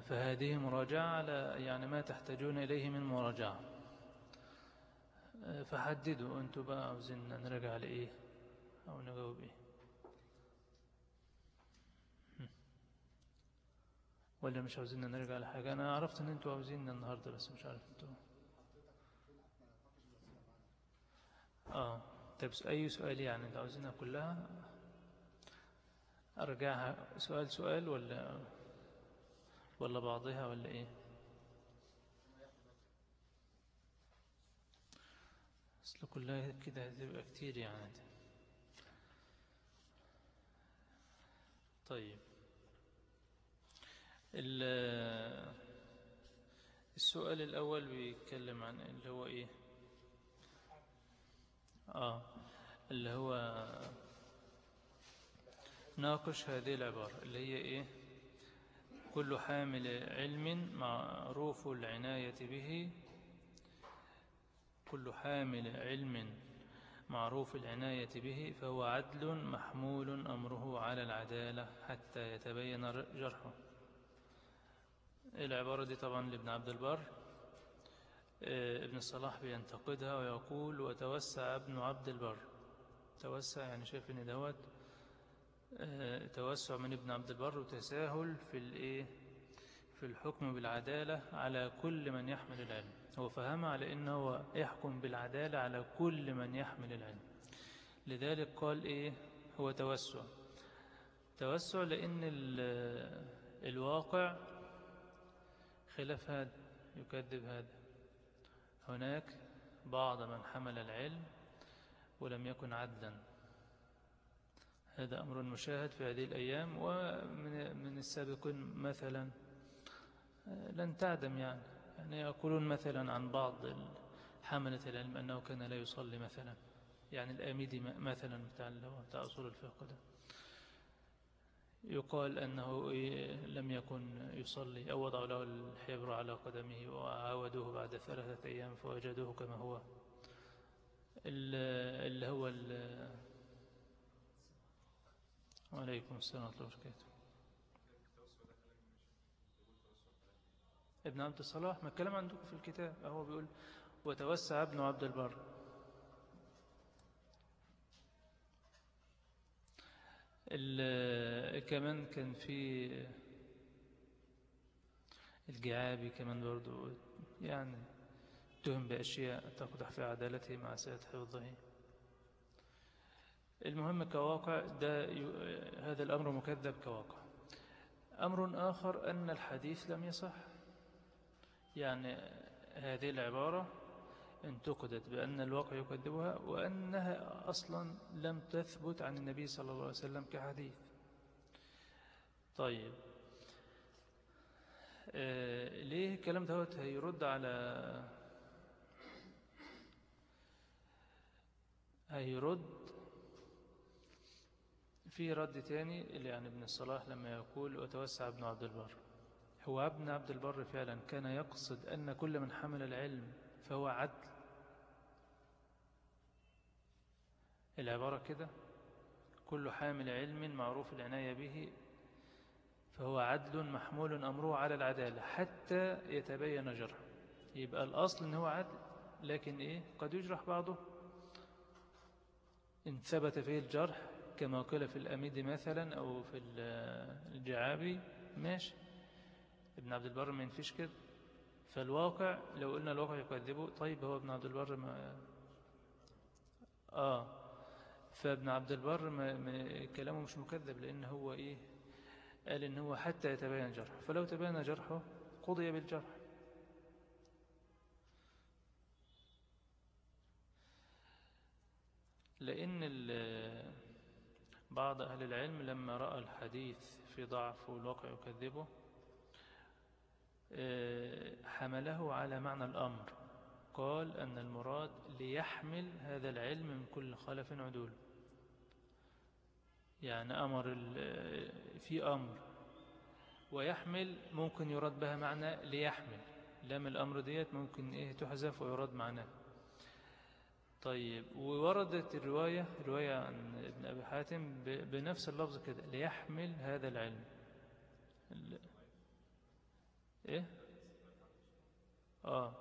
فهذه مراجعة على يعني ما تحتاجون إليه من مراجعة. فحددوا أنتوا بقى عاوزين نرجع لإيه أو نجاوب إيه. ولا مش عاوزين نرجع لحاجة أنا عرفت أن أنتوا عاوزين النهاردة بس مش عارف أنتوا. آه طيب أي سؤال يعني أنتوا عاوزينها كلها؟ أرجعها سؤال سؤال ولا ولا بعضها ولا إيه؟ أصل كلها كده هتبقى كتير يعني. طيب. السؤال الأول بيتكلم عن اللي هو إيه؟ آه. اللي هو ناقش هذه العبارة اللي هي إيه؟ كل حامل علم معروف العناية به. كل حامل علم معروف العناية به فهو عدل محمول أمره على العدالة حتى يتبين جرحه. العبارة دي طبعا لابن عبد البر. ابن الصلاح بينتقدها ويقول وتوسع ابن عبد البر. توسع يعني شايف إن دوت توسع من ابن عبد البر وتساهل في الإيه؟ في الحكم بالعدالة على كل من يحمل العلم. هو فهم على انه يحكم بالعدالة على كل من يحمل العلم. لذلك قال إيه؟ هو توسع. توسع لأن الواقع خلاف هذا يكذب هذا. هناك بعض من حمل العلم ولم يكن عدلا. هذا أمر مشاهد في هذه الأيام ومن من السابقين مثلا. لن تعدم يعني. يعني يقولون مثلا عن بعض حملة العلم أنه كان لا يصلي مثلا. يعني الآميدي مثلا بتاع اللي هو بتاع أصول الفقه ده. يقال أنه لم يكن يصلي. أو وضعوا له الحبر على قدمه وعاودوه بعد ثلاثة أيام فوجدوه كما هو. اللي هو وعليكم السلام ورحمة الله وبركاته. ابن عبد الصلاح ما الكلام عندكم في الكتاب؟ هو بيقول وتوسع ابن عبد البر. كمان كان في الجعابي كمان برضو يعني تهم بأشياء تقدح في عدالته مع سيد حفظه. المهم كواقع ده هذا الأمر مكذب كواقع. أمر آخر أن الحديث لم يصح. يعني هذه العبارة انتقدت بأن الواقع يكذبها وأنها أصلا لم تثبت عن النبي صلى الله عليه وسلم كحديث. طيب. آه ليه الكلام ده هيرد على هيرد في رد تاني اللي يعني ابن الصلاح لما يقول وتوسع ابن عبد البر. هو ابن عبد البر فعلا كان يقصد أن كل من حمل العلم فهو عدل. العبارة كده كل حامل علم معروف العناية به فهو عدل محمول أمره على العدالة حتى يتبين جرحه. يبقى الأصل أنه عدل لكن إيه؟ قد يجرح بعضه. إن ثبت فيه الجرح كما قيل في الأميد مثلا أو في الجعابي. ماشي. ابن عبد البر ما ينفيش كده. فالواقع لو قلنا الواقع يكذبه طيب هو ابن عبد البر ما آه. فابن عبد البر ما كلامه مش مكذب لأن هو إيه؟ قال إن هو حتى يتبين جرحه. فلو تبين جرحه قضي بالجرح. لأن بعض أهل العلم لما رأى الحديث في ضعف والواقع يكذبه آه، حمله على معنى الأمر. قال أن المراد ليحمل هذا العلم من كل خلف عدول. يعني أمر في أمر. ويحمل ممكن يراد بها معنى ليحمل. لام الأمر ديت ممكن إيه تحذف ويراد معناه. طيب ووردت الرواية رواية عن ابن أبي حاتم بنفس اللفظ كده ليحمل هذا العلم. إيه؟ آه.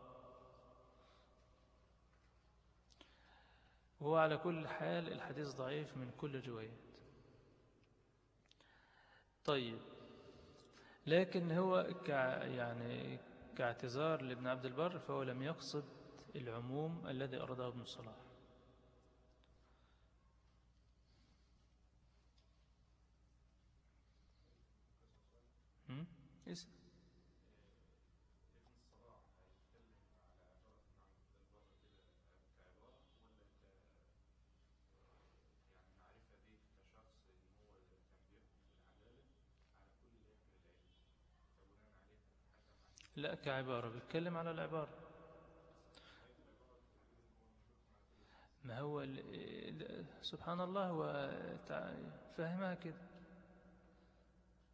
هو على كل حال الحديث ضعيف من كل الروايات. طيب لكن هو كع يعني كاعتذار لابن عبد البر فهو لم يقصد العموم الذي أراده ابن الصلاح اسم لا كعبارة. بيتكلم على العبارة. هو سبحان الله هو فهمها كده.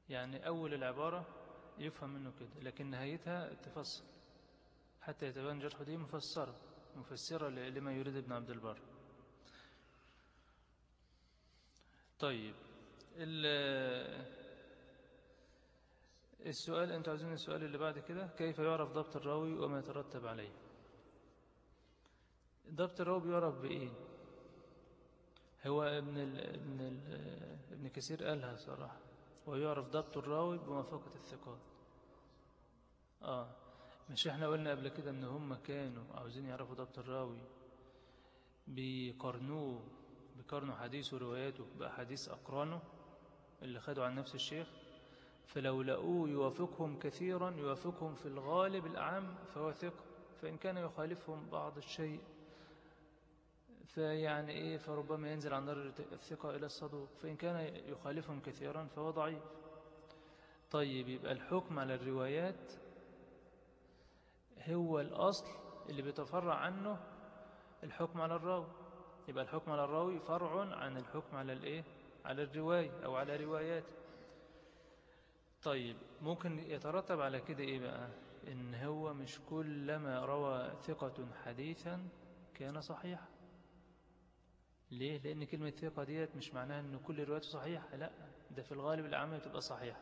يعني أول العبارة يفهم منه كده لكن نهايتها تفسر. حتى يتبان جرحه دي مفسرة مفسرة لما يريد ابن عبد البر. طيب السؤال أنت عاوزين السؤال اللي بعد كده؟ كيف يعرف ضبط الراوي وما يترتب عليه؟ ضبط الراوي بيعرف بإيه هو ابن ال ابن ال ابن كثير قالها صراحة ويعرف ضبط الراوي بموافقة الثقات. آه مش إحنا قلنا قبل كده إن هم كانوا عاوزين يعرفوا ضبط الراوي بيقارنوه بيقارنوا حديثه ورواياته بأحاديث أقرانه اللي خدوا عن نفس الشيخ؟ فلو لقوه يوافقهم كثيرا يوافقهم في الغالب الأعم فهو ثقة فإن كان يخالفهم بعض الشيء فيعني إيه فربما ينزل عن درجة الثقة إلى الصدوق. فإن كان يخالفهم كثيرا فهو ضعيف. طيب يبقى الحكم على الروايات هو الأصل اللي بيتفرع عنه الحكم على الراوي. يبقى الحكم على الراوي فرع عن الحكم على الإيه؟ على الرواية أو على رواياته. طيب ممكن يترتب على كده إيه بقى؟ إن هو مش كلما روى ثقة حديثا كان صحيحا. ليه؟ لأن كلمة ثقة ديت مش معناها أن كل روايته صحيحة لا ده في الغالب العامة بتبقى صحيحة.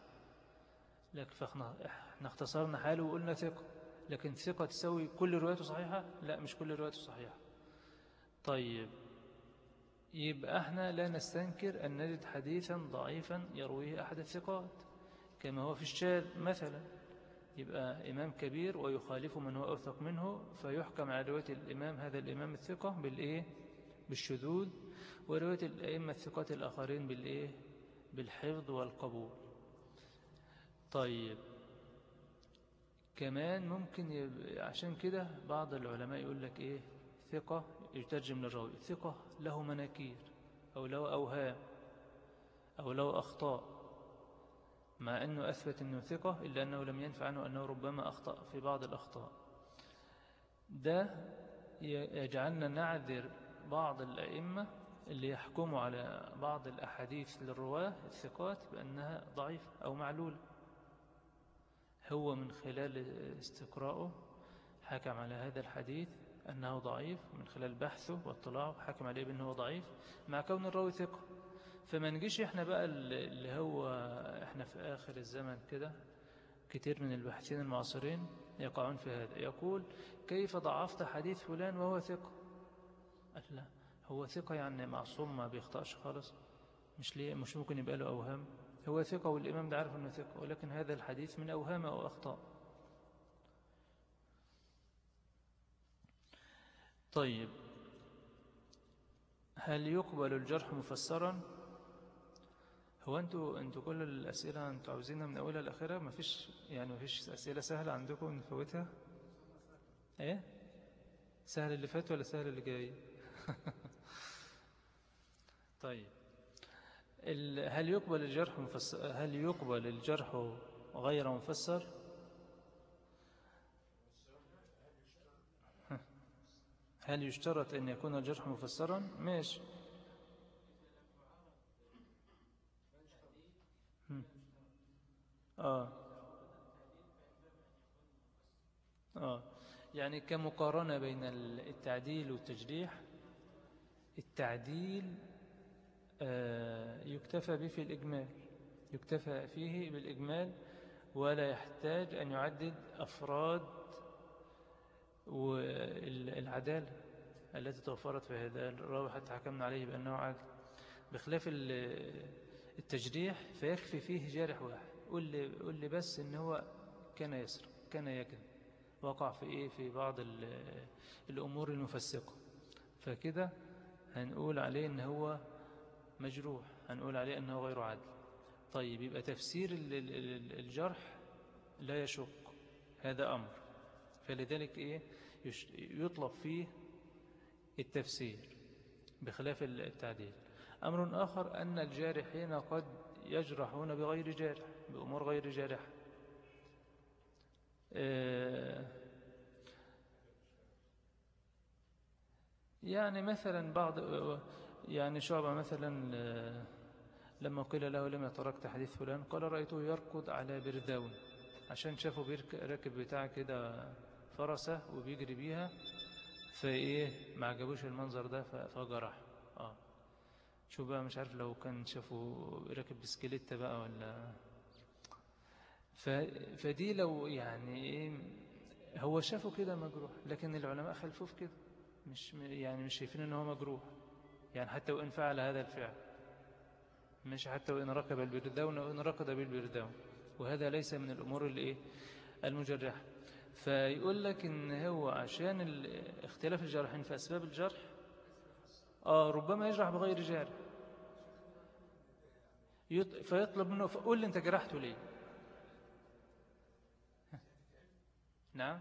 لكن فاحنا إحنا اختصرنا حاله وقلنا ثقة لكن ثقة تسوي كل روايته صحيحة؟ لا مش كل روايته صحيحة. طيب يبقى إحنا لا نستنكر أن نجد حديثا ضعيفا يرويه أحد الثقات. كما هو في الشاذ مثلا يبقى إمام كبير ويخالف من هو أوثق منه فيحكم على رواية الإمام هذا الإمام الثقة بالإيه؟ بالشذوذ ورواية الأئمة الثقات الآخرين بالإيه؟ بالحفظ والقبول. طيب. كمان ممكن عشان كده بعض العلماء يقول لك إيه؟ ثقة يترجم للراوي ثقة له مناكير أو له أوهام أو له أخطاء مع أنه أثبت أنه ثقة إلا أنه لم ينفع عنه أنه ربما أخطأ في بعض الأخطاء. ده يجعلنا نعذر بعض الأئمة اللي يحكموا على بعض الأحاديث للرواة الثقات بأنها ضعيفة أو معلولة. هو من خلال استقراءه حكم على هذا الحديث أنه ضعيف من خلال بحثه واطلاعه حكم عليه بأنه ضعيف مع كون الراوي ثقة. فما نجيش إحنا بقى اللي هو إحنا في آخر الزمن كده كتير من الباحثين المعاصرين يقعون في هذا. يقول كيف ضعفت حديث فلان وهو ثقة؟ قال لا هو ثقة يعني معصوم ما بيخطأش خالص؟ مش ليه؟ مش ممكن يبقى له أوهام. هو ثقة والإمام ده عارف أنه ثقة ولكن هذا الحديث من أوهام أو أخطاء. طيب. هل يقبل الجرح مفسرا؟ هو أنتوا أنتوا كل الأسئلة أنتوا عاوزينها من أولها لآخرها؟ ما فيش يعني ما فيش أسئلة سهلة عندكم نفوتها؟ إيه؟ سهل اللي فات ولا سهل اللي جاي؟ طيب هل يقبل الجرح مفسر هل يقبل الجرح غير مفسر هل يشترط أن يكون الجرح مفسرا ماشي آه. آه. يعني كمقارنة بين التعديل والتجريح التعديل آه يكتفى به في الإجمال يكتفى فيه بالإجمال ولا يحتاج أن يعدد أفراد والعدالة التي توفرت في هذا الراوي. حتى حكمنا عليه بأنه عادل بخلاف التجريح فيكفي فيه جارح واحد. قل لي, قل لي بس إن هو كان يسرق كان يكذب. وقع في إيه؟ في بعض الأمور المفسقة. فكده هنقول عليه إن هو مجروح هنقول عليه انه غير عادل. طيب يبقى تفسير الجرح لا يشق هذا أمر. فلذلك إيه؟ يطلب فيه التفسير بخلاف التعديل. أمر آخر أن الجارحين قد يجرحون بغير جارح بأمور غير جارحة. يعني مثلا بعض يعني شعبة مثلا لما قيل له لم يتركت حديث فلان قال رأيته يركض على برداون عشان شافوا راكب بتاع كده فرسة وبيجري بيها فإيه ما عجبوش المنظر ده فجرح آه. شو بقى مش عارف لو كان شافوا راكب بسكليتة بقى ولا فدي لو يعني إيه هو شافه كده مجروح لكن العلماء خلفوه في كده. مش يعني مش شايفين إن هو مجروح. يعني حتى وإن فعل هذا الفعل. مش حتى وإن ركب البرداون وإن ركض بالبرداون وهذا ليس من الأمور اللي إيه؟ المجرحة. فيقول لك إن هو عشان اختلاف الجرحين في أسباب الجرح آه ربما يجرح بغير جارح. فيطلب منه فقول لي أنت جرحته ليه؟ نعم؟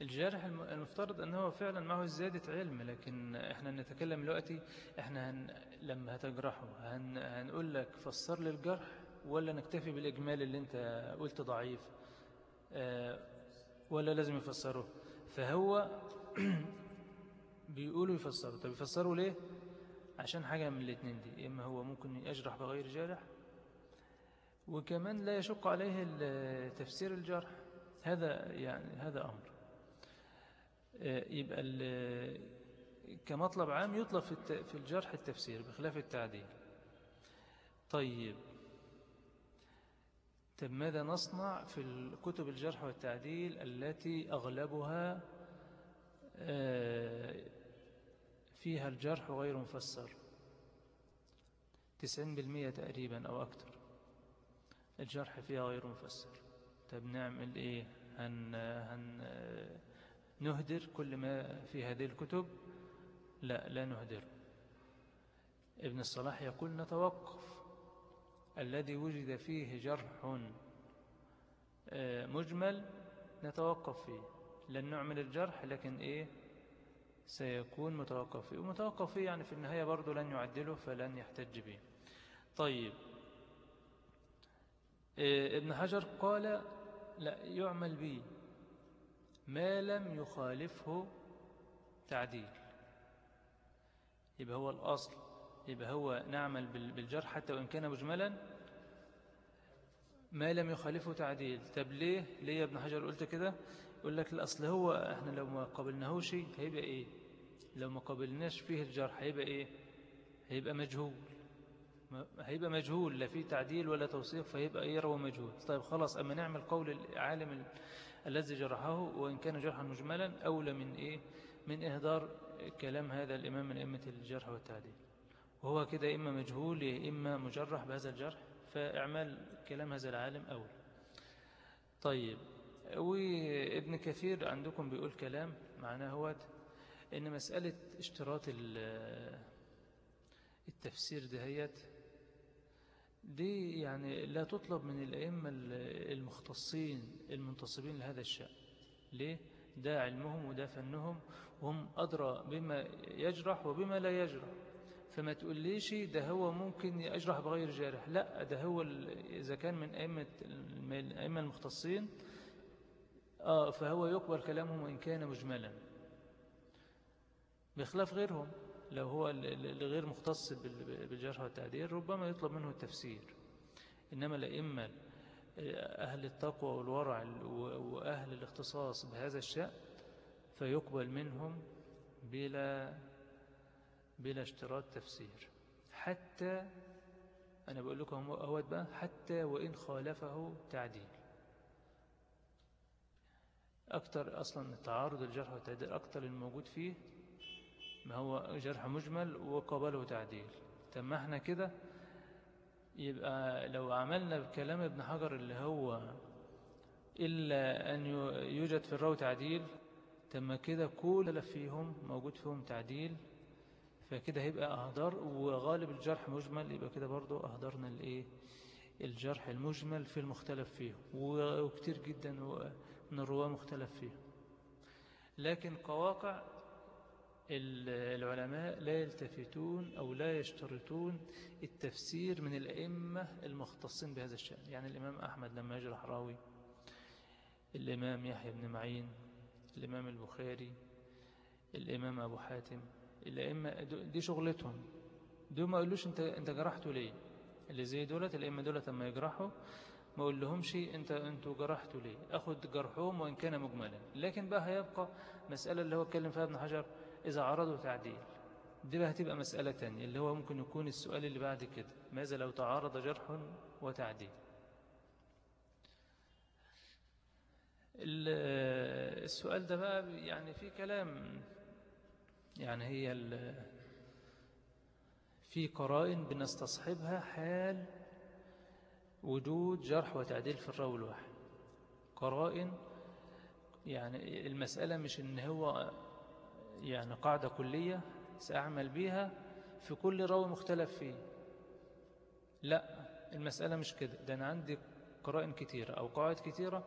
الجارح المفترض أنه فعلا معه زيادة علم لكن إحنا نتكلم دلوقتي إحنا هن لما هتجرحه هن هنقول لك فسر لي الجرح ولا نكتفي بالإجمال اللي أنت قلت ضعيف؟ آه ولا لازم يفسره فهو بيقولوا يفسروا. طب يفسروا ليه؟ عشان حاجة من الاثنين دي. إما هو ممكن يجرح بغير جارح وكمان لا يشق عليه تفسير الجرح. هذا يعني هذا أمر. آه، يبقى كمطلب عام يطلب في الجرح التفسير بخلاف التعديل. طيب. طب ماذا نصنع في الكتب الجرح والتعديل التي أغلبها آه، فيها الجرح غير مفسر؟ تسعين بالمية تقريبا أو أكثر الجرح فيها غير مفسر. طب نعمل إيه؟ هن, هن نهدر كل ما في هذه الكتب؟ لا لا نهدر. ابن الصلاح يقول نتوقف. الذي وجد فيه جرح آه، مجمل نتوقف فيه. لن نعمل الجرح لكن إيه؟ سيكون متوقف فيه ومتوقف فيه يعني في النهاية برضو لن يعدله فلن يحتج به. طيب. آه، ابن حجر قال لا يعمل به. ما لم يخالفه تعديل. يبقى هو الأصل يبقى هو نعمل بالجرح حتى وإن كان مجملا. ما لم يخالفه تعديل. طب ليه؟ ليه يا ابن حجر قلت كده؟ يقول لك الأصل هو إحنا لو ما قبلناهوش هيبقى إيه؟ لو ما قبلناش فيه الجرح هيبقى إيه؟ هيبقى مجهول. هيبقى مجهول لا فيه تعديل ولا توصيف فيبقى يروى مجهول. طيب خلاص أما نعمل قول العالم الذي جرحه وإن كان جرحا مجملا أولى من إيه؟ من إهدار كلام هذا الإمام من أئمة الجرح والتعديل. وهو كده إما مجهول إما مجرح بهذا الجرح فإعمال كلام هذا العالم أولى. طيب وابن كثير عندكم بيقول كلام معناه هو إن مسألة اشتراط التفسير دهيت دي يعني لا تطلب من الأئمة المختصين المنتصبين لهذا الشأن. ليه؟ ده علمهم وده فنهم وهم أدرى بما يجرح وبما لا يجرح. فما تقوليش ده هو ممكن يجرح بغير جارح. لا ده هو إذا كان من أئمة الأئمة المختصين آه فهو يقبل كلامهم وإن كان مجملا. بخلاف غيرهم. لو هو اللي غير مختص بالجرح والتعديل ربما يطلب منه التفسير. إنما الأئمة أهل التقوى والورع وأهل الاختصاص بهذا الشأن فيقبل منهم بلا بلا اشتراط تفسير. حتى أنا بقول لكم أهوت بقى حتى وإن خالفه تعديل. أكتر أصلا تعارض الجرح والتعديل أكتر الموجود فيه ما هو جرح مجمل وقبله تعديل. ما إحنا كده يبقى لو عملنا بكلام ابن حجر اللي هو إلا أن يوجد في الراوي تعديل تم كده كل فيهم موجود فيهم تعديل فكده هيبقى أهدار وغالب الجرح مجمل يبقى كده برضو أهدرنا الإيه؟ الجرح المجمل في المختلف فيه وكتير جدا من الرواة مختلف فيه لكن قواقع العلماء لا يلتفتون أو لا يشترطون التفسير من الأئمة المختصين بهذا الشأن. يعني الإمام أحمد لما يجرح راوي الإمام يحيى بن معين الإمام البخاري الإمام أبو حاتم الأئمة دي شغلتهم. دول ما يقولوش انت, أنت جرحته ليه؟ اللي زي دولت الأئمة دولت لما يجرحوا ما أقول لهمش انت أنتوا جرحتوا ليه؟ أخذ جرحهم وإن كان مجملا. لكن بقى هيبقى مسألة اللي هو اتكلم فيها ابن حجر إذا عرضوا تعديل دي بقى هتبقى مسألة تانية اللي هو ممكن يكون السؤال اللي بعد كده ماذا لو تعارض جرح وتعديل؟ السؤال ده بقى يعني في كلام يعني هي في قرائن بنستصحبها حال وجود جرح وتعديل في الراوي الواحد. قرائن يعني المسألة مش إن هو يعني قاعدة كلية سأعمل بيها في كل راوي مختلف فيه. لا المسألة مش كده ده أنا عندي قرائن كتيرة أو قواعد كتيرة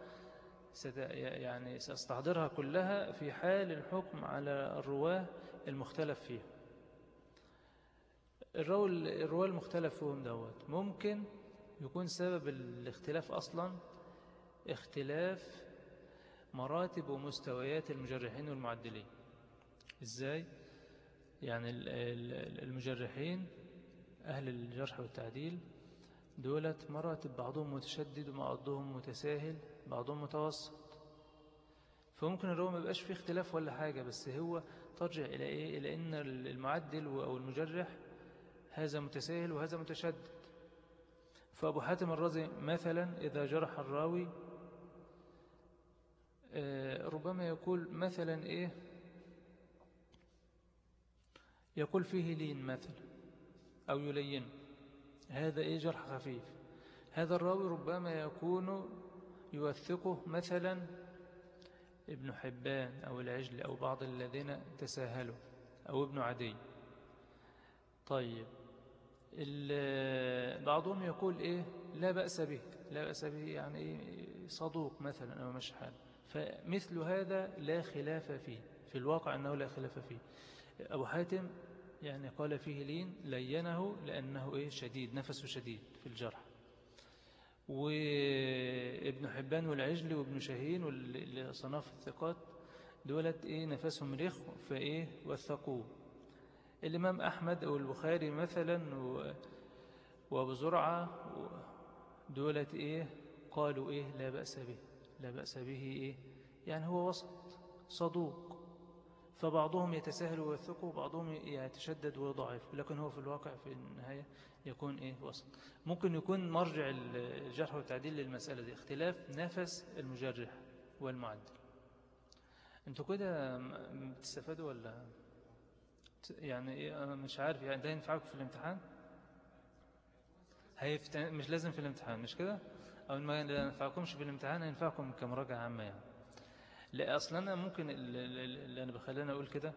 يعني سأستحضرها كلها في حال الحكم على الرواة المختلف فيها. الرواة المختلف فيهم دوت ممكن يكون سبب الاختلاف أصلا اختلاف مراتب ومستويات المجرحين والمعدلين. إزاي؟ يعني المجرحين أهل الجرح والتعديل دولت مراتب بعضهم متشدد وبعضهم متساهل بعضهم متوسط فممكن الرواية ما يبقاش فيه اختلاف ولا حاجة بس هو ترجع إلى إيه؟ إلى أن المعدل أو المجرح هذا متساهل وهذا متشدد فأبو حاتم الرازي مثلا إذا جرح الراوي ربما يقول مثلا إيه يقول فيه لين مثلا أو يلين هذا إيه جرح خفيف؟ هذا الراوي ربما يكون يوثقه مثلا ابن حبان أو العجل أو بعض الذين تساهلوا أو ابن عدي. طيب بعضهم يقول إيه؟ لا بأس به لا بأس به يعني إيه صدوق مثلا أو مش حال. فمثل هذا لا خلاف فيه في الواقع أنه لا خلاف فيه. أبو حاتم يعني قال فيه لين لينه لأنه إيه؟ شديد نفسه شديد في الجرح. وابن حبان والعجل وابن شاهين والصناف الثقات دولت إيه؟ نفسهم رخ فإيه؟ وثقوه. الإمام أحمد أو البخاري مثلا وأبو زرعة دولت إيه؟ قالوا إيه؟ لا بأس به لا بأس به إيه؟ يعني هو وسط صدوق. فبعضهم يتساهل ويثق وبعضهم يتشدد ويضعف لكن هو في الواقع في النهاية يكون إيه؟ وسط. ممكن يكون مرجع الجرح والتعديل للمسألة دي. اختلاف نفس المجرح والمعدل. أنتوا كده بتستفادوا ولا؟ يعني إيه؟ مش عارف. يعني ده ينفعكم في الامتحان؟ هيفت... مش لازم في الامتحان مش كده؟ أو ما ينفعكمش في الامتحان هينفعكم كمراجعة عامة يعني. لا أصلا أنا ممكن اللي أنا بخليني أقول كده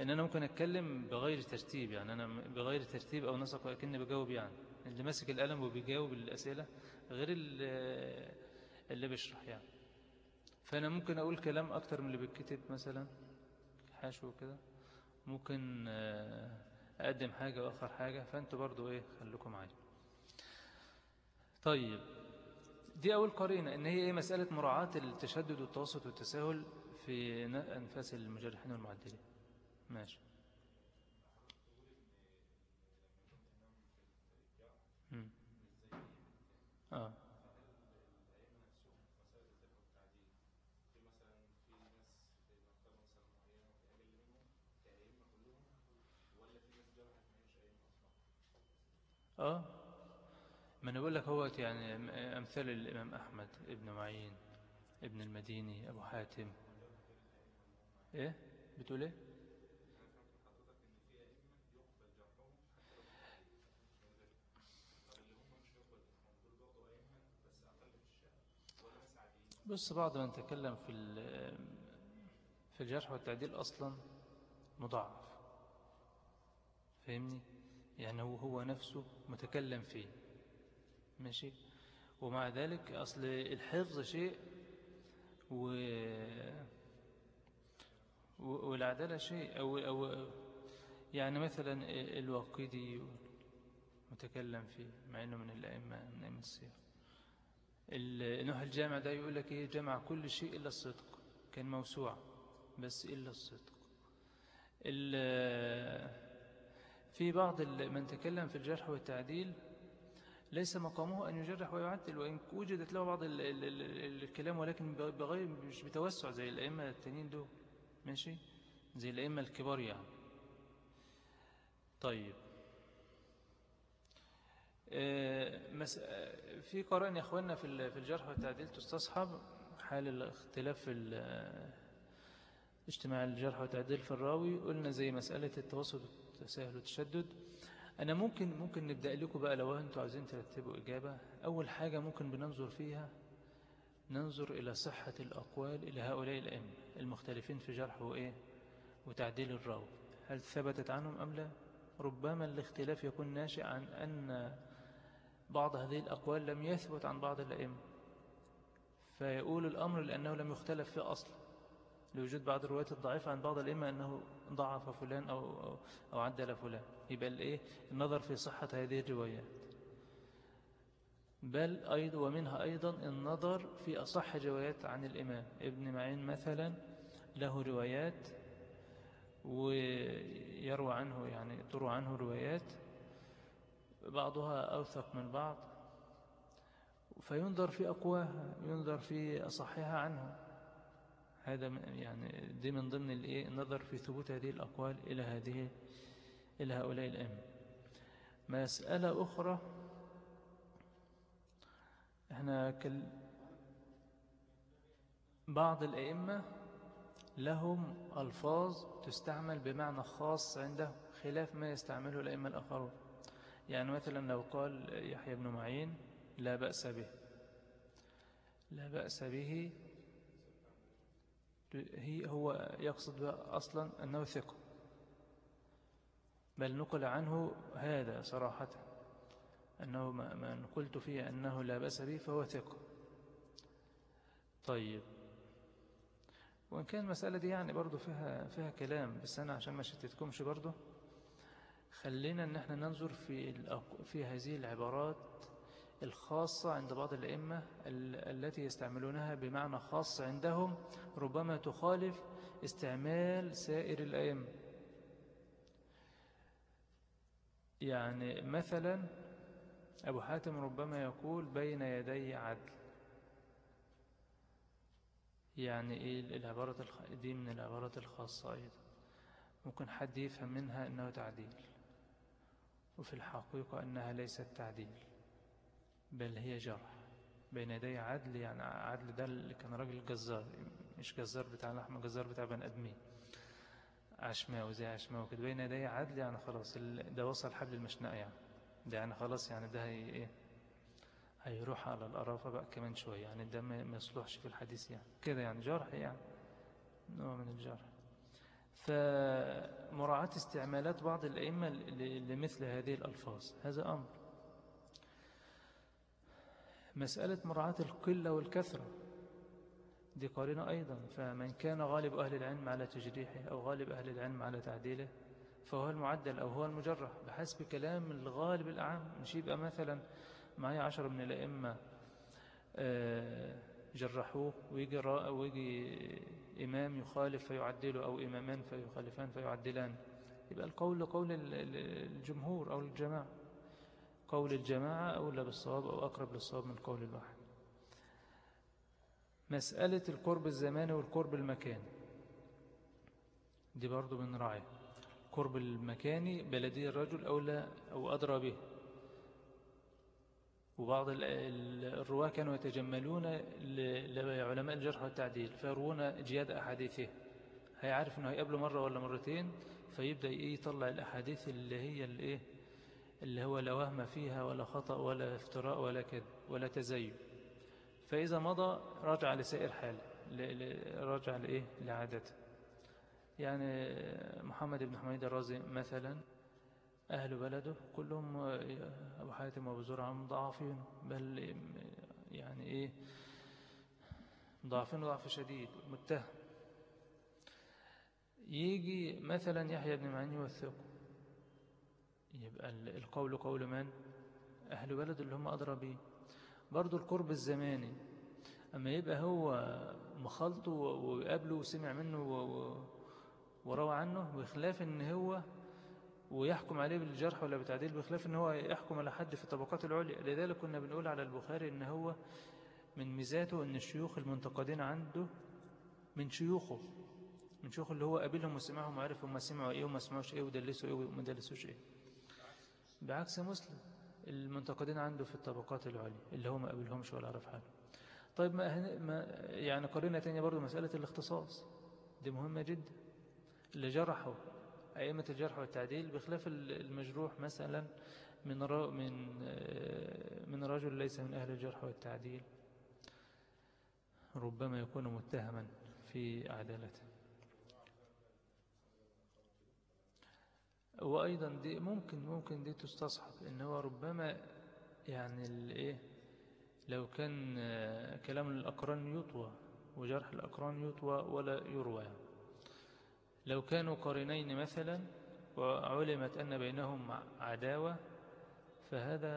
إن أنا ممكن أتكلم بغير ترتيب يعني أنا بغير ترتيب أو نسق كأني بجاوب يعني اللي ماسك القلم وبيجاوب الأسئلة غير اللي بيشرح يعني. فأنا ممكن أقول كلام أكتر من اللي بيتكتب مثلا حاشو كده ممكن أقدم حاجة وآخر حاجة فأنتوا برضو إيه خليكم معايا. طيب. دي أول قرينة إن هي إيه؟ مسألة مراعاة التشدد والتوسط والتساهل في أنفاس المجرحين والمعدلين. ماشي. آه. آه. ما بقول لك هو يعني أمثال الإمام أحمد ابن معين ابن المديني أبو حاتم. إيه؟ بتقول إيه؟ بص بعض من تكلم في في الجرح والتعديل أصلا مضاعف. فاهمني؟ يعني هو هو نفسه متكلم فيه. ماشي. ومع ذلك أصل الحفظ شيء و والعدالة شيء أو, أو يعني مثلا الواقدي متكلم فيه مع أنه من الأئمة من أئمة السير. نوح الجامع ده يقول لك إيه؟ جمع كل شيء إلا الصدق. كان موسوعة بس إلا الصدق. في بعض من تكلم في الجرح والتعديل ليس مقامه أن يجرح ويعدل وإن وجدت له بعض ال ال ال الكلام ولكن بغير مش بتوسع زي الأئمة التانيين دول. ماشي؟ زي الأئمة الكبار يعني. طيب. في قرائن يا أخواننا في الجرح والتعديل تستصحب حال الاختلاف في اجتماع الجرح والتعديل في الراوي. قلنا زي مسألة التوسط والتساهل والتشدد. أنا ممكن ممكن نبدأ لكم بقى لو أنتوا عايزين ترتبوا إجابة. أول حاجة ممكن بننظر فيها ننظر إلى صحة الأقوال إلى هؤلاء الأئمة المختلفين في جرح وإيه؟ وتعديل الراوي هل ثبتت عنهم أم لا؟ ربما الاختلاف يكون ناشئ عن أن بعض هذه الأقوال لم يثبت عن بعض الأئمة. فيقول الأمر لأنه لم يختلف في أصل. لوجود بعض الروايات الضعيفة عن بعض الأئمة أنه ضعف فلان أو, أو, أو عدل فلان. يبقى الإيه؟ النظر في صحة هذه الروايات. بل أيضا ومنها أيضا النظر في أصح روايات عن الإمام. ابن معين مثلا له روايات ويروى عنه يعني تروى عنه روايات. بعضها أوثق من بعض. فينظر في أقواها ينظر في أصحها عنه. هذا يعني دي من ضمن الإيه؟ النظر في ثبوت هذه الأقوال إلى هذه إلى هؤلاء الأئمة. مسألة أخرى إحنا كل بعض الأئمة لهم ألفاظ تستعمل بمعنى خاص عنده خلاف ما يستعمله الأئمة الآخرون. يعني مثلا لو قال يحيى بن معين لا بأس به. لا بأس به هي هو يقصد أصلا أنه ثقة. بل نقل عنه هذا صراحة أنه ما نقلت فيه أنه لا بأس به فهو ثقة. طيب. وإن كان المسألة دي يعني برضو فيها, فيها كلام بس أنا عشان ما شتتكمش برضو خلينا أن إحنا ننظر في, في هذه العبارات الخاصة عند بعض الأئمة التي يستعملونها بمعنى خاص عندهم ربما تخالف استعمال سائر الأئمة. يعني مثلا أبو حاتم ربما يقول بين يدي عدل. يعني إيه العبارة. دي من العبارات الخاصة أيضا. ممكن حد يفهم منها أنه تعديل. وفي الحقيقة أنها ليست تعديل. بل هي جرح بين يدي عدل يعني عدل ده اللي كان راجل جزار مش جزار بتاع لحمة جزار بتاع بني آدمين. عشماء وزي عشماء وكده. بين يدي عدل يعني خلاص ده وصل حبل المشنقة يعني. ده يعني خلاص يعني ده هي إيه؟ هيروح على القرافة بقى كمان شوية يعني ده ما يصلحش في الحديث يعني. كده يعني جرح يعني نوع من الجرح. فمراعاة استعمالات بعض الأئمة لمثل هذه الألفاظ. هذا أمر. مسألة مراعاة القلة والكثرة. دي قارنة أيضا فمن كان غالب أهل العلم على تجريحه أو غالب أهل العلم على تعديله فهو المعدل أو هو المجرح. بحسب كلام الغالب الأعم مش يبقى مثلا معايا عشرة من الأئمة آه، جرحوه ويجي, ويجي إمام يخالف فيعدله أو إمامان فيخالفان فيعدلان. يبقى القول قول الجمهور أو الجماعة. قول الجماعة أولى بالصواب أو أقرب للصواب من قول الواحد. مسألة القرب الزماني والقرب المكاني دي برضو بنراعي القرب المكاني بلدي الرجل أولى أو أدرى به. وبعض الرواة كانوا يتجملون لعلماء الجرح والتعديل فيروون جياد أحاديثه. هيعرف أنه هيقابله مرة ولا مرتين فيبدأ يطلع الأحاديث اللي هي اللي, اللي هو لا وهم فيها ولا خطأ ولا افتراء ولا كذب ولا تزيب فإذا مضى رجع لسائر حاله رجع لإيه؟ لعادته. يعني محمد بن حميد الرازي مثلا أهل بلده كلهم أبو حاتم وأبو زرعة ضعافين بل يعني إيه؟ ضعفين ضعف شديد متهم. يجي مثلا يحيى بن معين يوثقه. يبقى القول قول من؟ أهل بلد اللي هم أدرى به برضو القرب الزماني. أما يبقى هو مخلطه وقابله وسمع منه وروى عنه بخلاف إن هو ويحكم عليه بالجرح ولا بالتعديل بخلاف إن هو يحكم على حد في الطبقات العليا. لذلك كنا بنقول على البخاري إن هو من ميزاته إن الشيوخ المنتقدين عنده من شيوخه من شيوخ اللي هو قابلهم وسمعهم وعرف هم سمعوا إيه وما سمعوش إيه ودلسوا إيه وما دلسوش إيه. بعكس مسلم المنتقدين عنده في الطبقات العليا اللي هو ما قابلهمش ولا عرف حاجة. طيب ما, يعني قرينه تانية برضو مسألة الاختصاص. دي مهمة جدا. اللي جرحوا أئمة الجرح والتعديل بخلاف المجروح مثلا من من من رجل ليس من أهل الجرح والتعديل ربما يكون متهما في عدالته. وأيضا دي ممكن ممكن دي تستصحب إن هو ربما يعني الإيه لو كان كلام الأقران يطوى وجرح الأقران يطوى ولا يروى. لو كانوا قرنين مثلا وعلمت أن بينهم عداوة فهذا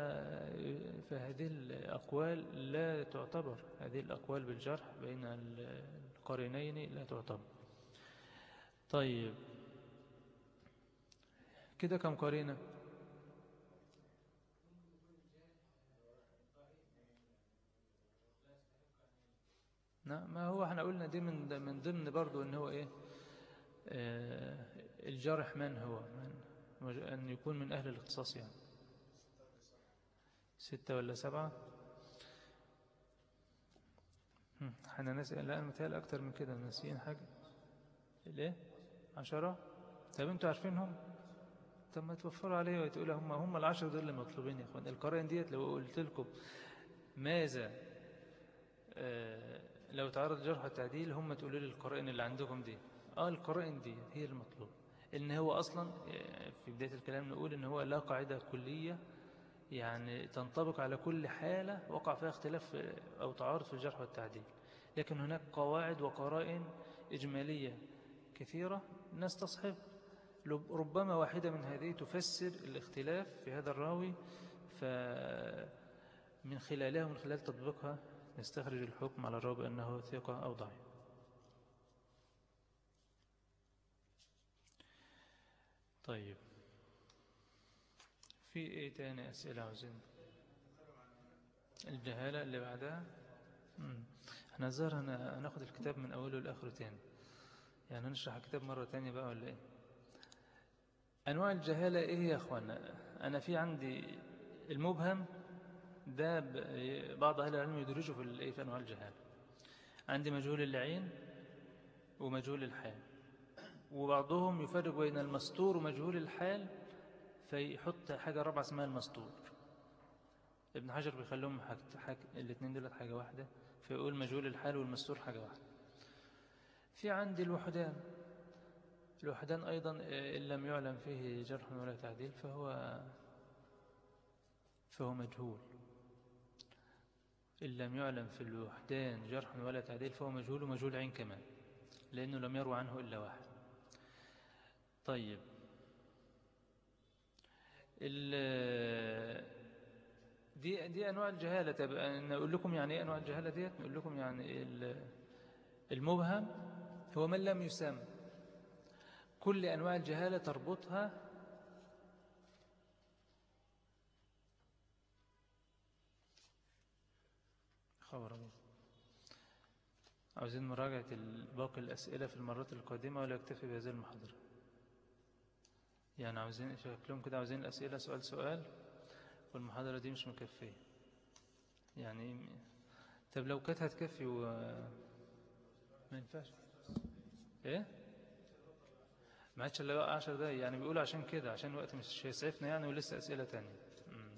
فهذه الأقوال لا تعتبر هذه الأقوال بالجرح بين القرنين لا تعتبر. طيب. كده كم قرينة؟ نعم ما هو إحنا قلنا دي من من ضمن برضو ان هو إيه آه، الجرح من هو من أن يكون من أهل الاختصاص يعني. ستة ولا سبعة؟ إحنا نسأل لا المثال أكتر من كده ناسيين حاجة. ليه؟ عشرة؟ طب أنتوا عارفينهم؟ طب ما توفروا عليه وتقول هم هم العشر دول اللي مطلوبين يا إخوان. القرائن ديت لو قلت لكم ماذا آه لو تعرض جرح التعديل هم تقولوا لي القرائن اللي عندكم دي. آه القرائن دي هي المطلوب. إن هو أصلا في بداية الكلام نقول إن هو لا قاعدة كلية يعني تنطبق على كل حالة وقع فيها اختلاف أو تعارض في الجرح والتعديل. لكن هناك قواعد وقرائن إجمالية كثيرة الناس تصحب ربما واحدة من هذه تفسر الاختلاف في هذا الراوي فمن خلالها ومن خلال تطبيقها نستخرج الحكم على الراوي أنه ثقة أو ضعيف. طيب. في إيه تاني أسئلة عاوزين؟ الجهالة اللي بعدها؟ إحنا الظاهر هناخد الكتاب من أوله لآخره تاني. يعني نشرح الكتاب مرة تانية بقى ولا إيه؟ أنواع الجهالة إيه يا اخوانا أنا في عندي المبهم ده بعض أهل العلم يدرجه في الايه في أنواع الجهالة. عندي مجهول العين ومجهول الحال. وبعضهم يفرق بين المستور ومجهول الحال فيحط حاجة رابعة اسمها المستور. ابن حجر بيخليهم حاجة حاجة الاثنين دولت حاجة واحدة فيقول مجهول الحال والمستور حاجة واحدة. في عندي الوحدان. الوحدان أيضا إن لم يعلم فيه جرح ولا تعديل فهو فهو مجهول. إن لم يعلم في الوحدان جرح ولا تعديل فهو مجهول ومجهول عين كمان لأنه لم يروى عنه إلا واحد. طيب. دي دي أنواع الجهالة. طب نقول لكم يعني إيه أنواع الجهالة ديت؟ نقول لكم يعني المبهم هو من لم يسمى. كل أنواع الجهالة تربطها خبر عاوزين مراجعة باقي الأسئلة في المرات القادمة ولا يكتفي بهذه المحاضرة؟ يعني عاوزين شكلهم كده عاوزين الأسئلة سؤال سؤال والمحاضرة دي مش مكفية. يعني طب لو كانت هتكفي و ما ينفعش. إيه؟ ما عادش الا بقى 10 دقايق يعني بيقولوا عشان كده عشان الوقت مش هيسعفنا يعني ولسه أسئلة تانية. مم.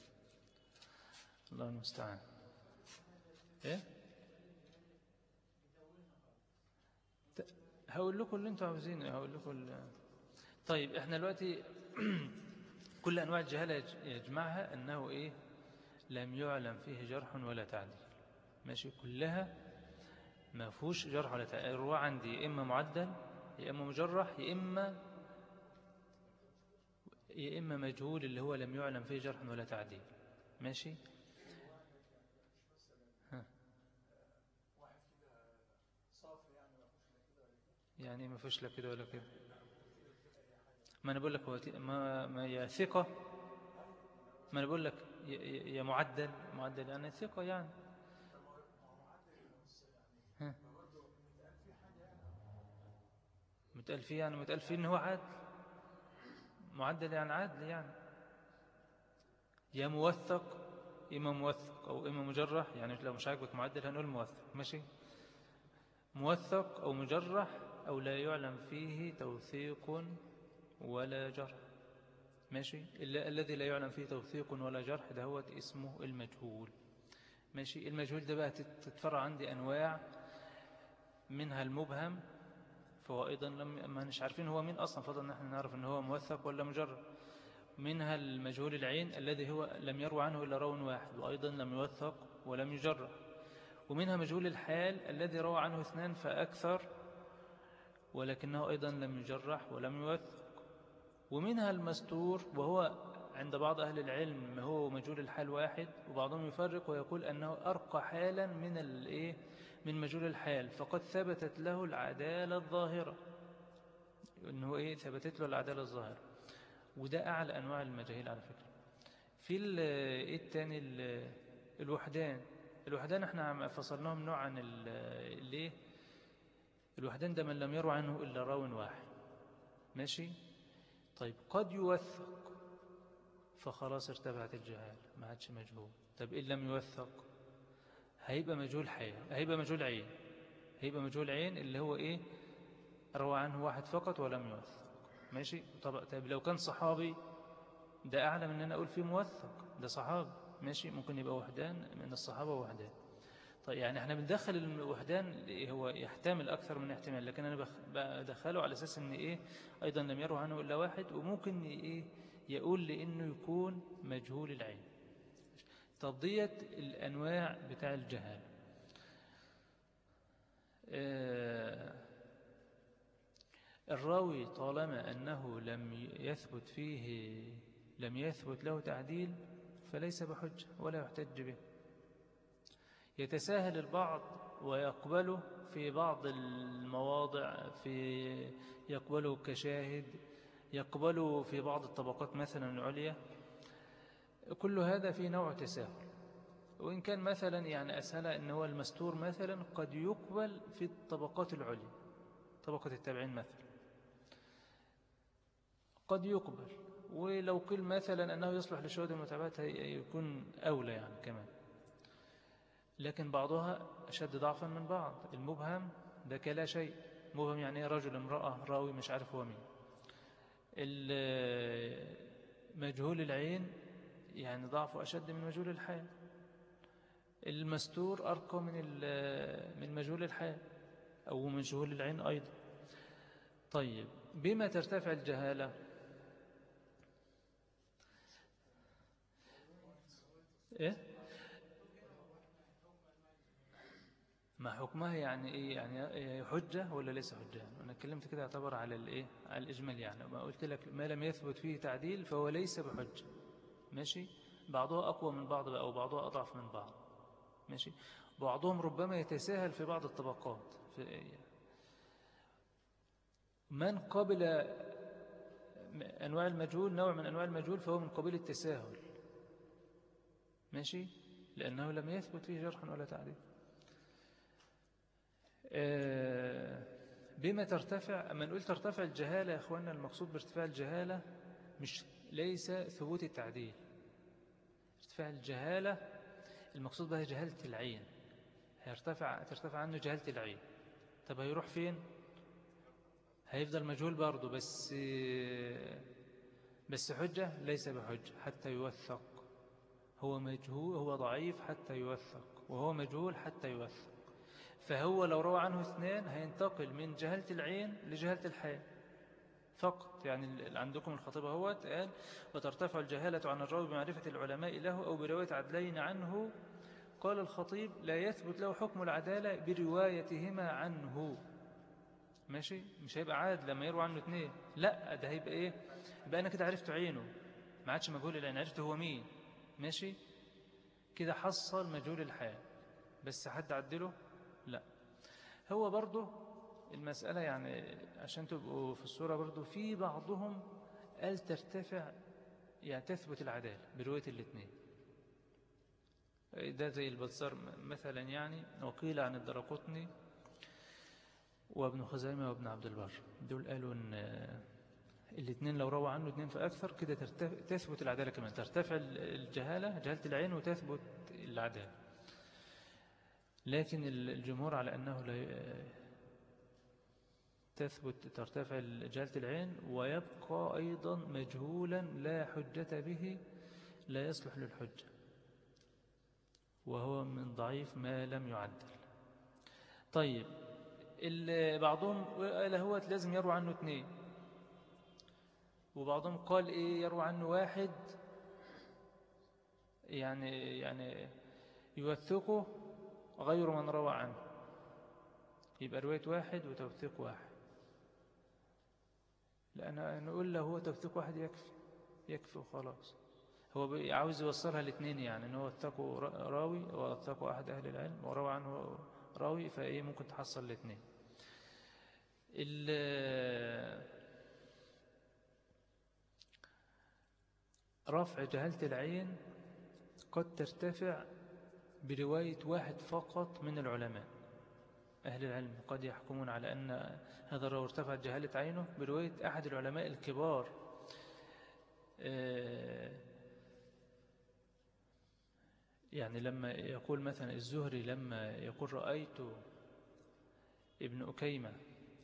الله المستعان. إيه؟ هقول لكم اللي أنتوا عاوزينه هقول لكم طيب إحنا دلوقتي كل أنواع الجهالة يجمعها أنه إيه؟ لم يعلم فيه جرح ولا تعديل. ماشي؟ كلها ما فيهوش جرح ولا تعديل. الرواة عندي يا إما معدل يا إما مجرح يا إما يا إما مجهول اللي هو لم يعلم فيه جرح ولا تعديل. ماشي؟ يعني ما فيش لا كده ولا كده. ما أنا بقول لك هو ما ما يا ثقة. ما أنا بقول لك يا معدل معدل يعني ثقة يعني. ها. متقال فيه يعني متقال فيه إن هو عادل. معدل يعني عادل يعني. يا موثق إما موثق أو إما مجرح يعني لو مش عاجبك معدل هنقول موثق ماشي؟ موثق أو مجرح أو لا يعلم فيه توثيق ولا جرح ماشي؟ الذي لا يعلم فيه توثيق ولا جرح ده هو اسمه المجهول ماشي؟ المجهول ده بقى تتفرع عندي أنواع منها المبهم فهو أيضا لم ما نش عارفين هو مين أصلا فضل نحن نعرف أنه هو موثق ولا مجرد. منها المجهول العين الذي هو لم يروى عنه إلا راو واحد وأيضا لم يوثق ولم يجرب ومنها مجهول الحال الذي روى عنه اثنان فأكثر ولكنه أيضا لم يجرح ولم يوثق. ومنها المستور وهو عند بعض أهل العلم هو مجهول الحال واحد وبعضهم يفرق ويقول أنه أرقى حالا من الإيه من مجهول الحال فقد ثبتت له العدالة الظاهرة. أنه إيه؟ ثبتت له العدالة الظاهرة. وده أعلى أنواع المجاهيل على فكرة. في إيه التاني؟ الوحدان. الوحدان إحنا فصلناهم نوع عن الايه الوحدان ده من لم يروا عنه إلا راو واحد. ماشي؟ طيب قد يوثق. فخلاص ارتفعت الجهال ما عادش مجهول. طب إن لم يوثق هيبقى مجهول حي هيبقى مجهول عين. هيبقى مجهول عين اللي هو إيه؟ روى عنه واحد فقط ولم يوثق. ماشي؟ طب, طب لو كان صحابي ده أعلى من أن أنا أقول فيه موثق. ده صحابي. ماشي؟ ممكن يبقى وحدان من الصحابة وحدان. طيب يعني إحنا بندخل الوحدان هو يحتمل أكثر من احتمال. لكن أنا بدخله على أساس أن إيه؟ أيضا لم يروى عنه إلا واحد. وممكن إيه؟ يقول لأنه يكون مجهول العين. طب ديت الأنواع بتاع الجهال آه الراوي طالما أنه لم يثبت فيه لم يثبت له تعديل فليس بحجة ولا يحتج به. يتساهل البعض ويقبله في بعض المواضع في يقبله كشاهد يقبله في بعض الطبقات مثلا العليا كل هذا في نوع تساهل. وإن كان مثلا يعني أسهل أن هو المستور مثلا قد يقبل في الطبقات العليا طبقة التابعين مثلا. قد يقبل ولو قيل مثلا أنه يصلح لشهود المتابعات يكون أولى يعني كمان. لكن بعضها أشد ضعفا من بعض. المبهم ده كلا شيء. مبهم يعني رجل امرأة راوي مش عارف هو مين. مجهول العين يعني ضعفه أشد من مجهول الحال المستور أرقى من من مجهول الحال أو مجهول العين أيضا. طيب بما ترتفع الجهالة إيه؟ ما حكمها يعني إيه؟ يعني حجة ولا ليس حجة؟ أنا اتكلمت كده اعتبر على الإيه؟ على الإجمال يعني. ما قلت لك ما لم يثبت فيه تعديل فهو ليس بحجة. ماشي؟ بعضها أقوى من بعض أو بعضها أضعف من بعض. ماشي؟ بعضهم ربما يتساهل في بعض الطبقات. في من قبل أنواع المجهول نوع من أنواع المجهول فهو من قبيل التساهل. ماشي؟ لأنه لم يثبت فيه جرح ولا تعديل. آه، بما ترتفع أما نقول ترتفع الجهالة يا أخوانا المقصود بارتفاع الجهالة مش ليس ثبوت التعديل. ارتفاع الجهالة؟ المقصود بها جهالة العين. هيرتفع ترتفع عنه جهالة العين. طب هيروح فين؟ هيفضل مجهول برضه بس بس حجة؟ ليس بحجة حتى يوثق. هو مجهول هو ضعيف حتى يوثق وهو مجهول حتى يوثق. فهو لو روى عنه اثنين هينتقل من جهلة العين لجهلة الحال فقط يعني عندكم الخطيب هو قال وترتفع الجهالة عن الراوي بمعرفة العلماء له أو برواية عدلين عنه. قال الخطيب لا يثبت له حكم العدالة بروايتهما عنه. ماشي؟ مش هيبقى عاد لما يروى عنه اثنين لا ده هيبقى إيه؟ يبقى أنا كده عرفت عينه. ما عادش مجهول العين عرفت هو مين. ماشي؟ كده حصل مجهول الحال. بس حد عدله؟ لا. هو برضه المسألة يعني عشان تبقوا في الصورة برضه في بعضهم قال ترتفع يعني تثبت العدالة برواية الاثنين ده زي البصار مثلا يعني وقيل عن الدرقطني وابن خزيمة وابن عبد البر. دول قالوا إن الاثنين لو روى عنه اثنين فأكثر كده تثبت العدالة كمان. ترتفع الجهالة جهالة العين وتثبت العدالة. لكن الجمهور على أنه لا تثبت ترتفع جهالة العين ويبقى أيضا مجهولا لا حجة به لا يصلح للحجة وهو من ضعيف ما لم يعدل. طيب بعضهم قال هو لازم يروى عنه اثنين وبعضهم قال إيه يروى عنه واحد. يعني يعني يوثقه غير من روى عنه. يبقى رواية واحد وتوثيق واحد. لأن نقول له هو توثيق واحد يكفي يكفي وخلاص. هو عاوز يوصلها الاثنين يعني إن هو وثقه راوي ووثقه أحد أهل العلم وروى عنه راوي فإيه ممكن تحصل الاثنين رفع جهالة العين قد ترتفع برواية واحد فقط من العلماء. أهل العلم قد يحكمون على أن هذا الرجل ارتفعت جهالة عينه برواية أحد العلماء الكبار. آه، يعني لما يقول مثلا الزهري لما يقول رأيت ابن أكيمة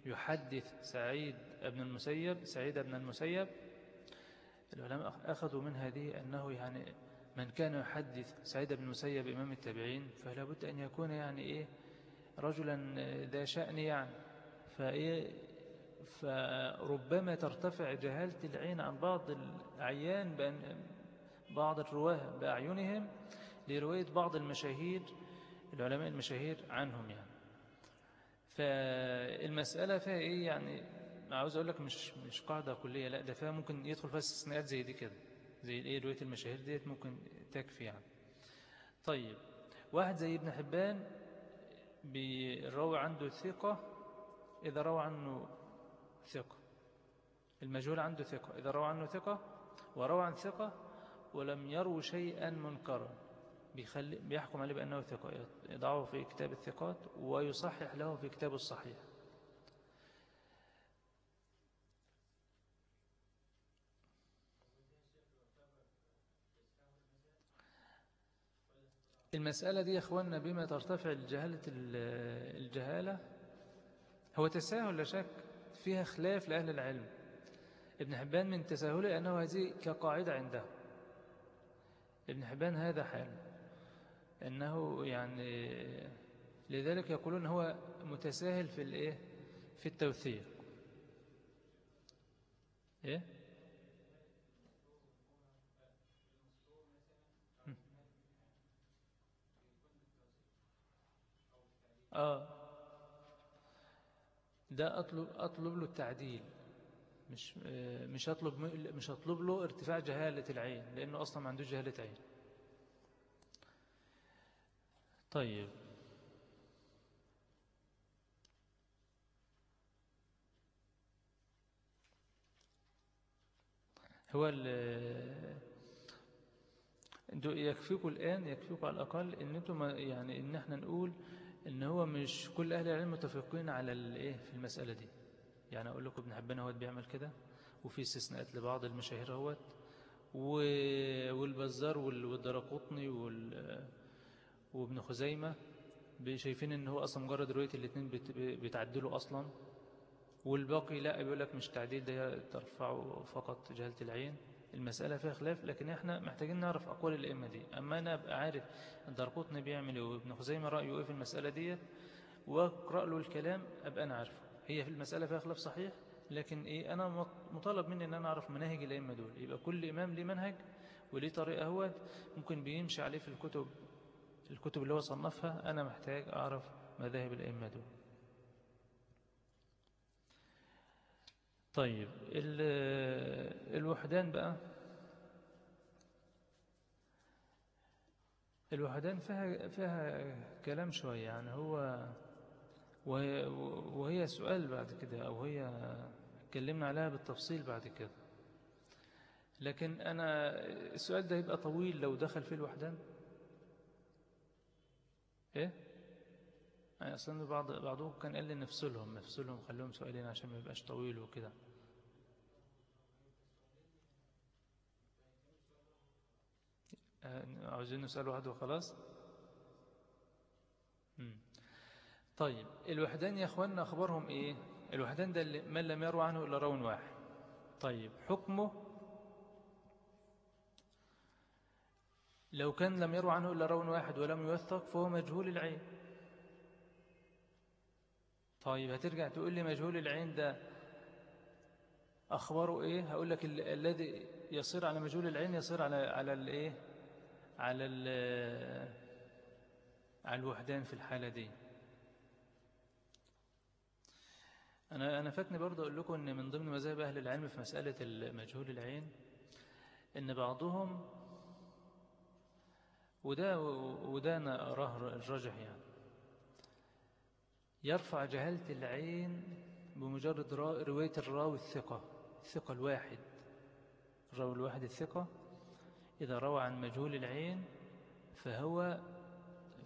يحدث سعيد ابن المسيب سعيد ابن المسيب العلماء أخذوا من هذه أنه يعني من كان يحدث سعيد بن المسيب إمام التابعين فلا بد أن يكون يعني إيه رجلا ذا شأن يعني. فإيه؟ فربما ترتفع جهالة العين عن بعض الأعيان بأن بعض الرواة بأعينهم لرواية بعض المشاهير العلماء المشاهير عنهم يعني. فالمسألة فيها إيه يعني؟ عاوز أقول لك مش مش قاعدة كلية لا ده فيها ممكن يدخل فيها استثناءات زي دي كده زي الايه رواية المشاهير ديت ممكن تكفي يعني. طيب واحد زي ابن حبان بيروي عنده ثقة إذا روى عنه ثقة. المجهول عنده ثقة. إذا روى عنه ثقة وروى عن ثقة ولم يروا شيئا منكرا بيحكم عليه بأنه ثقة. يضعه في كتاب الثقات ويصحح له في كتاب الصحيح. المسألة دي يا أخواننا بما ترتفع الجهالة الجهالة هو تساهل لا شك فيها خلاف لأهل العلم. ابن حبان من تساهله أنه هذه كقاعدة عنده. ابن حبان هذا حال أنه يعني لذلك يقولون هو متساهل في الإيه؟ في التوثيق. إيه؟ آه. ده أطلب, أطلب له التعديل. مش مش هطلب مش هطلب له ارتفاع جهالة العين لأنه أصلا ما عندوش جهالة عين. طيب. هو أنتوا يكفيكم الآن يكفيكم على الأقل إن أنتم يعني إن إحنا نقول إن هو مش كل أهل العلم متفقين على الإيه في المسألة دي. يعني أقول لكم ابن حبان هو بيعمل كده وفي استثناءات لبعض المشاهير هوت والبزار والدرقطني وابن خزيمة شايفين إن هو أصلا مجرد رؤية الاثنين بتعدلوا أصلا. والباقي لا بيقول لك مش تعديل ده ترفعه فقط جهلة العين. المسألة فيها خلاف لكن إحنا محتاجين نعرف أقوال الأئمة دي. أما أنا أبقى عارف الدرقطني بيعمل وابن خزيمة رأيه إيه في المسألة دي وأقرأ له الكلام أبقى أنا عارفه. هي في المسألة فيها خلاف صحيح لكن إيه أنا مطالب مني أن أنا أعرف مناهج الأئمة دول. يبقى كل إمام ليه منهج وليه طريقة هو ممكن بيمشي عليه في الكتب الكتب اللي هو صنفها أنا محتاج أعرف مذاهب الأئمة دول. طيب الوحدان بقى الوحدان فيها فيها كلام شوية يعني هو وهي سؤال بعد كده أو هي اتكلمنا عليها بالتفصيل بعد كده. لكن أنا السؤال ده يبقى طويل لو دخل فيه الوحدان؟ إيه؟ يعني أصلا بعض بعضهم كان قال لي نفصلهم نفصلهم خليهم سؤالين عشان ما يبقاش طويل وكده. عاوزين نسأل واحد وخلاص؟ طيب الوحدان يا أخواننا أخبارهم إيه؟ الوحدان ده من لم يروى عنه إلا رون واحد. طيب حكمه؟ لو كان لم يروى عنه إلا رون واحد ولم يوثق فهو مجهول العين. طيب هترجع تقول لي مجهول العين ده أخباره إيه؟ هقول لك الذي يصير على مجهول العين يصير على على الإيه على على الوحدان في الحالة دي. أنا أنا فاتني برضه أقول لكم إن من ضمن مذاهب أهل العلم في مسألة مجهول العين إن بعضهم وده وده أنا أراه الرجح يعني. يرفع جهالة العين بمجرد رواية الراوي الثقة الثقة الواحد. الراوي الواحد الثقة. إذا روى عن مجهول العين فهو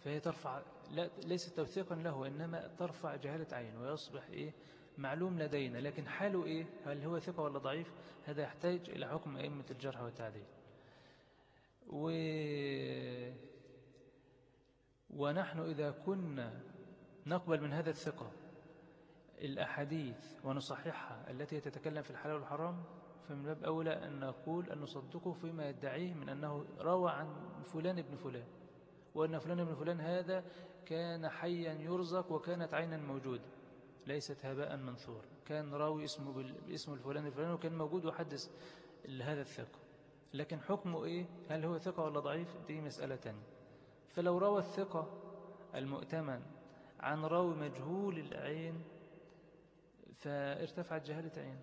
فهي ترفع لا ليست توثيقا له إنما ترفع جهالة عين ويصبح إيه؟ معلوم لدينا. لكن حاله إيه؟ هل هو ثقة ولا ضعيف؟ هذا يحتاج إلى حكم أئمة الجرح والتعديل. و... ونحن إذا كنا نقبل من هذا الثقة الأحاديث ونصححها التي تتكلم في الحلال والحرام فمن باب أولى أن نقول أن نصدقه فيما يدعيه من أنه روى عن فلان ابن فلان وأن فلان ابن فلان هذا كان حيا يرزق وكانت عينا موجودة ليست هباء منثور كان راوي اسمه باسم الفلان الفلان وكان موجود وحدث لهذا الثقة. لكن حكمه إيه؟ هل هو ثقة ولا ضعيف؟ دي مسألة تانية. فلو روى الثقة المؤتمن عن راوي مجهول العين فارتفعت جهالة عين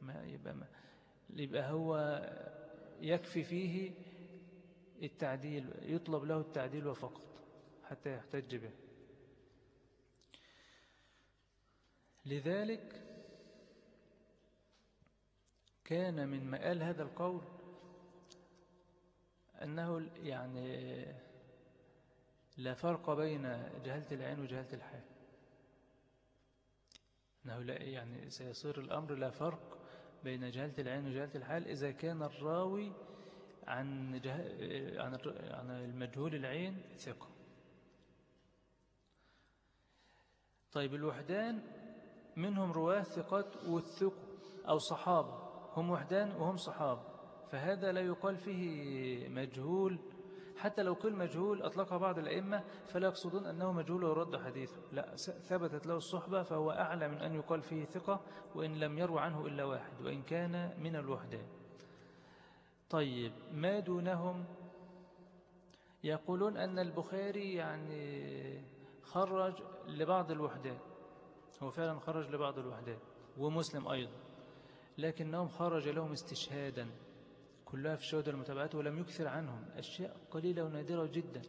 ما يبقى ما يبقى هو يكفي فيه التعديل يطلب له التعديل وفقط حتى يحتج به. لذلك كان من مآل هذا القول أنه يعني لا فرق بين جهلة العين وجهلة الحال أنه لا يعني سيصير الأمر لا فرق بين جهلة العين وجهلة الحال إذا كان الراوي عن, عن, عن المجهول العين ثقة. طيب الوحدان منهم رواة ثقات والثقة أو صحابة. هم وحدان وهم صحابة. فهذا لا يقال فيه مجهول حتى لو قيل مجهول أطلقها بعض الأئمة فلا يقصدون أنه مجهول ويرد حديثه. لا ثبتت له الصحبة فهو أعلى من أن يقال فيه ثقة وإن لم يروى عنه إلا واحد وإن كان من الوحدان طيب ما دونهم؟ يقولون أن البخاري يعني خرج لبعض الوحدات هو فعلا خرج لبعض الوحدات ومسلم أيضا لكنهم خرج لهم استشهادا. كلها في شهود المتابعات ولم يكثر عنهم. أشياء قليلة ونادرة جدا.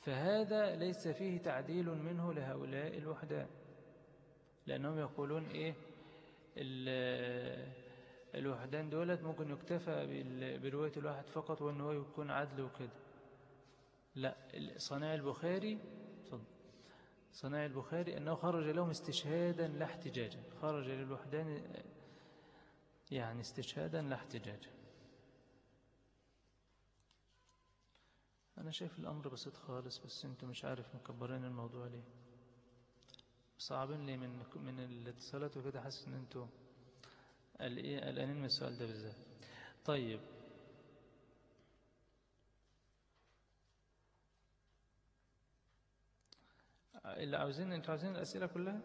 فهذا ليس فيه تعديل منه لهؤلاء الوحدان لأنهم يقولون إيه الوحدان دولت ممكن يكتفى برواية الواحد فقط وأنه يكون عدل وكده. لا صناع البخاري صناع البخاري أنه خرج لهم استشهادا لا احتجاجا. خرج للوحدان يعني استشهادا لا احتجاجا. أنا شايف الأمر بسيط خالص بس أنتم مش عارف مكبرين الموضوع ليه. صعبين لي من من الاتصالات وكده؟ حاسس إن أنتوا قلقانين من السؤال ده بالذات. طيب. اللي عاوزين أنتوا عاوزين الأسئلة كلها؟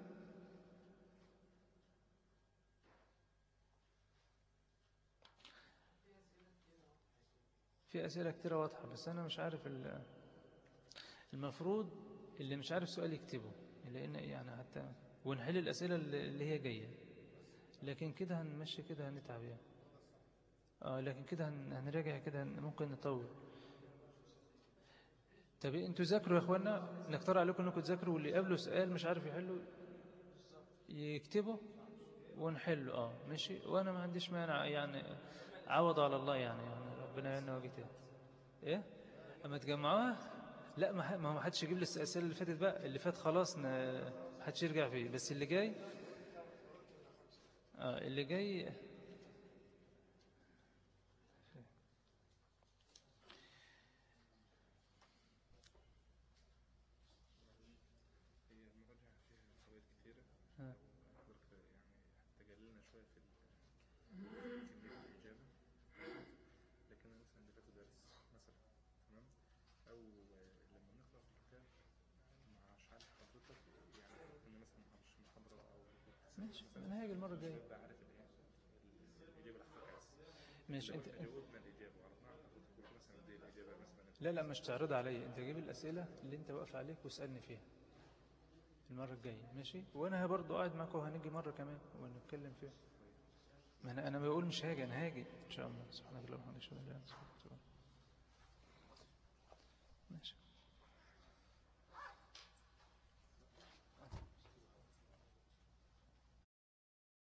في أسئلة كتيرة واضحة بس أنا مش عارف المفروض اللي مش عارف سؤال يكتبه لأن يعني حتى ونحل الأسئلة اللي هي جاية. لكن كده هنمشي كده هنتعب يعني. آه لكن كده هنراجع كده ممكن نطول. طب أنتوا ذاكروا يا اخوانا نقترح عليكم إنكم تذاكروا واللي قبله سؤال مش عارف يحله يكتبه ونحله. آه ماشي. وأنا ما عنديش مانع يعني عوض على الله يعني, يعني. ربنا يعيننا وجهته إيه؟ أما تجمعوها لا ما ما حدش يجيب لي الاسئله اللي فاتت بقى اللي فات خلاص ما حدش يرجع فيه. بس اللي جاي آه اللي جاي هيجي المرة الجايه ماشي انت لا لا مش تعرض علي انت جيب الأسئلة اللي انت وقف عليك واسألني فيها. المرة الجاية ماشي؟ وأنا برضه قاعد معاك وهنيجي مرة كمان ونتكلم فيها. ما أنا أنا بقول مش هاجي أنا هاجي. إن شاء الله. سبحانك اللهم وبحمدك أشهد أن لا إله إلا أنت ماشي.